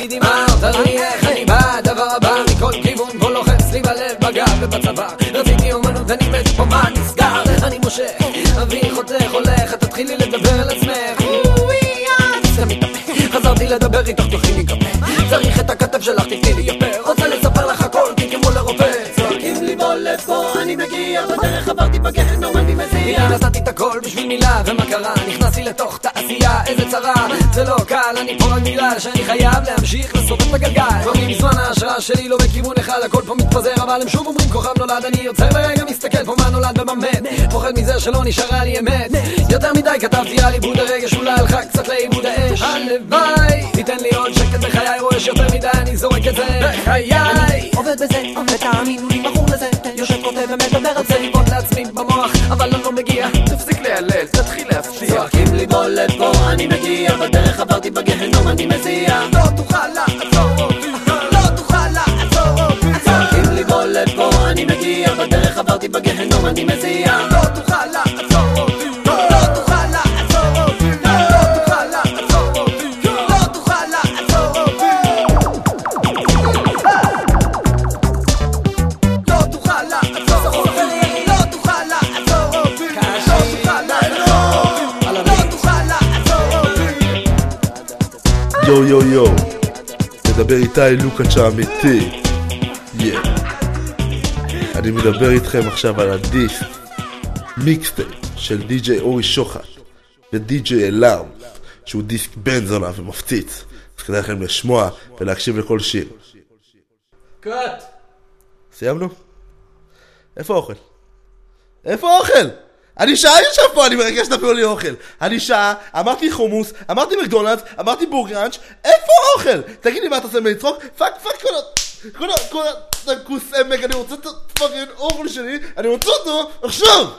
תגידי מה תראי איך אני בא? דבר הבא מכל כיוון פה לוחץ לי בלב בגב ובצוואר רציתי אומנות אני מת פה מה נסגר? איך אני מושך? אבי חותך הולך את תתחילי לדבר על עצמך. חזרתי לדבר איתך תוכלי לי קפה צריך את הכתף שלך תתני מגיע בדרך עברתי בגיהנום אני מזיע. נתתי את הכל בשביל מילה ומה קרה? נכנסתי לתוך תעשייה איזה צרה. זה לא קל אני פה רק בגלל שאני חייב להמשיך לסובב את הגלגל. כבר מזמן ההשראה שלי לא בכיוון אחד הכל פה מתפזר אבל הם שוב אומרים כוכב נולד אני יוצר לרגע מסתכל פה מה נולד ומה מת פוחד מזה שלא נשארה לי אמת. יותר מדי כתבתי על עיבוד הרגש אולי הלכה קצת לאיבוד האש. הלוואי תיתן לי עוד שקט בחיי רועש יותר מדי אני זורק את זה בחיי. עובד בזה ותאמינו לי בחור עברתי בגיהנום אני מזיע לא תוכל לעצור אותי לא תוכל לעצור אותי צועקים לי בוא לפה אני מגיע. בדרך עברתי בגיהנום אני מזיע לא תוכל לעצור יו יו יו, מדבר איתי לוקאץ' האמיתי. Yeah. אני מדבר איתכם עכשיו על הדיסק, mixtape של די.ג'יי אורי שוחט ודי.ג'יי אלאם, שהוא דיסק בן זונה ומפציץ. אז כדאי לכם לשמוע ולהקשיב לכל שיר. Cut סיימנו? איפה האוכל? איפה האוכל? אני שעה יושב פה, אני מבקש שתביאו לי אוכל. אני שעה, אמרתי חומוס, אמרתי מקדונלדס, אמרתי בורגראנץ', איפה האוכל? תגיד לי מה אתה עושה מלצחוק? fuck fuck כל ה... כל ה... כל ה... כוס עמק, אני רוצה את ה fucking אוכל שלי, אני רוצה אותו עכשיו!